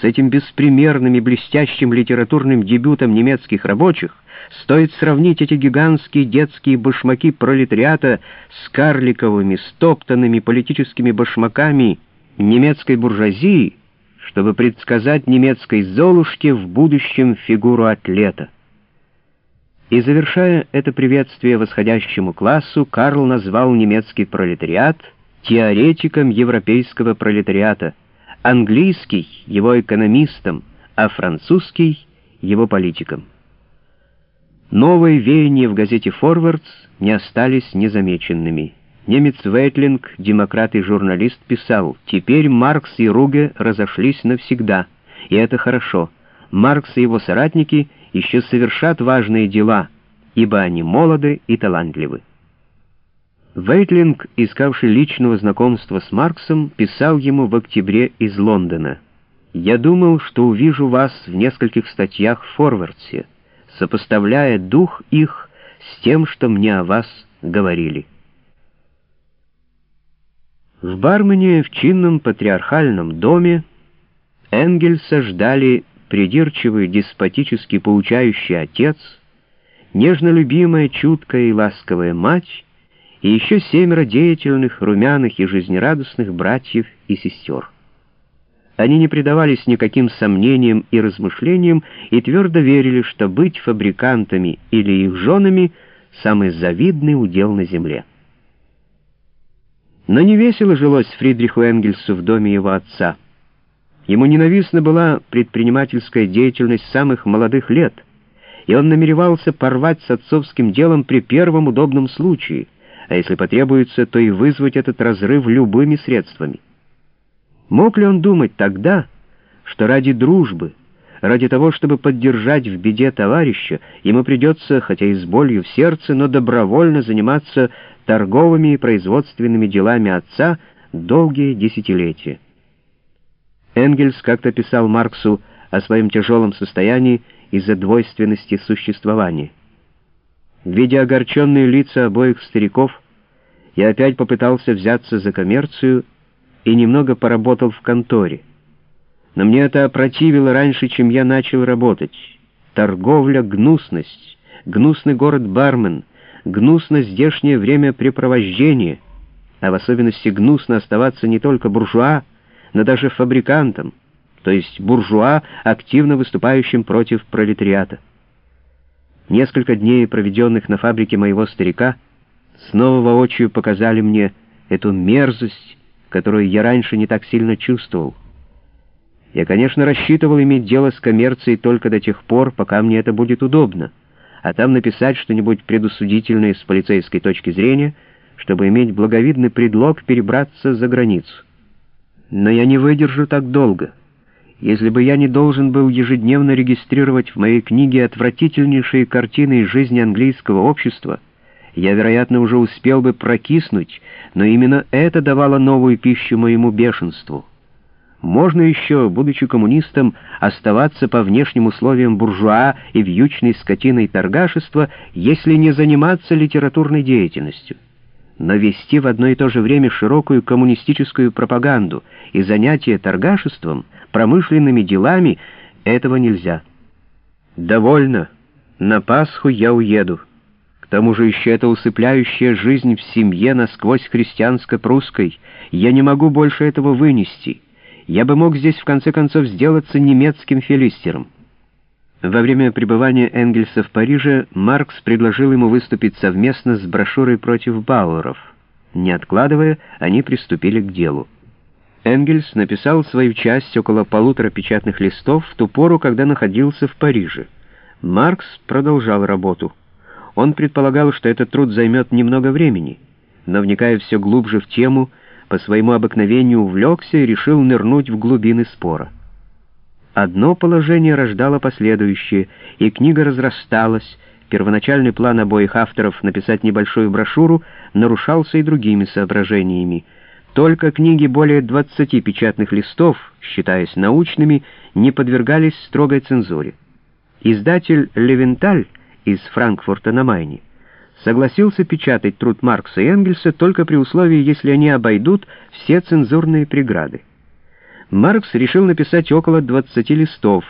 с этим беспримерным и блестящим литературным дебютом немецких рабочих стоит сравнить эти гигантские детские башмаки пролетариата с карликовыми, стоптанными политическими башмаками немецкой буржуазии, чтобы предсказать немецкой Золушке в будущем фигуру атлета. И завершая это приветствие восходящему классу, Карл назвал немецкий пролетариат теоретиком европейского пролетариата, английский — его экономистом, а французский — его политиком. Новые веяния в газете «Форвардс» не остались незамеченными. Немец Вейтлинг, демократ и журналист, писал, «Теперь Маркс и Руге разошлись навсегда, и это хорошо. Маркс и его соратники еще совершат важные дела, ибо они молоды и талантливы». Вейтлинг, искавший личного знакомства с Марксом, писал ему в октябре из Лондона, «Я думал, что увижу вас в нескольких статьях в Форвардсе, сопоставляя дух их с тем, что мне о вас говорили». В Бармене в чинном патриархальном доме Энгельса ждали придирчивый, деспотически поучающий отец, нежно любимая, чуткая и ласковая мать и еще семеро деятельных, румяных и жизнерадостных братьев и сестер. Они не предавались никаким сомнениям и размышлениям и твердо верили, что быть фабрикантами или их женами — самый завидный удел на земле. Но не весело жилось Фридриху Энгельсу в доме его отца. Ему ненавистна была предпринимательская деятельность самых молодых лет, и он намеревался порвать с отцовским делом при первом удобном случае, а если потребуется, то и вызвать этот разрыв любыми средствами. Мог ли он думать тогда, что ради дружбы, ради того, чтобы поддержать в беде товарища, ему придется, хотя и с болью в сердце, но добровольно заниматься торговыми и производственными делами отца долгие десятилетия. Энгельс как-то писал Марксу о своем тяжелом состоянии из-за двойственности существования. Видя огорченные лица обоих стариков, я опять попытался взяться за коммерцию и немного поработал в конторе. Но мне это опротивило раньше, чем я начал работать. Торговля — гнусность, гнусный город-бармен — гнусно здешнее времяпрепровождение, а в особенности гнусно оставаться не только буржуа, но даже фабрикантом, то есть буржуа, активно выступающим против пролетариата. Несколько дней, проведенных на фабрике моего старика, снова воочию показали мне эту мерзость, которую я раньше не так сильно чувствовал. Я, конечно, рассчитывал иметь дело с коммерцией только до тех пор, пока мне это будет удобно а там написать что-нибудь предусудительное с полицейской точки зрения, чтобы иметь благовидный предлог перебраться за границу. Но я не выдержу так долго. Если бы я не должен был ежедневно регистрировать в моей книге отвратительнейшие картины из жизни английского общества, я, вероятно, уже успел бы прокиснуть, но именно это давало новую пищу моему бешенству. Можно еще, будучи коммунистом, оставаться по внешним условиям буржуа и вьючной скотиной торгашества, если не заниматься литературной деятельностью. Но вести в одно и то же время широкую коммунистическую пропаганду и занятие торгашеством, промышленными делами — этого нельзя. Довольно. На Пасху я уеду. К тому же еще эта усыпляющая жизнь в семье насквозь христианско-прусской. Я не могу больше этого вынести я бы мог здесь в конце концов сделаться немецким филистером. Во время пребывания Энгельса в Париже Маркс предложил ему выступить совместно с брошюрой против Бауэров. Не откладывая, они приступили к делу. Энгельс написал свою часть около полутора печатных листов в ту пору, когда находился в Париже. Маркс продолжал работу. Он предполагал, что этот труд займет немного времени, но, вникая все глубже в тему, по своему обыкновению увлекся и решил нырнуть в глубины спора. Одно положение рождало последующее, и книга разрасталась, первоначальный план обоих авторов написать небольшую брошюру нарушался и другими соображениями. Только книги более 20 печатных листов, считаясь научными, не подвергались строгой цензуре. Издатель Левенталь из Франкфурта на Майне согласился печатать труд Маркса и Энгельса только при условии, если они обойдут все цензурные преграды. Маркс решил написать около 20 листов,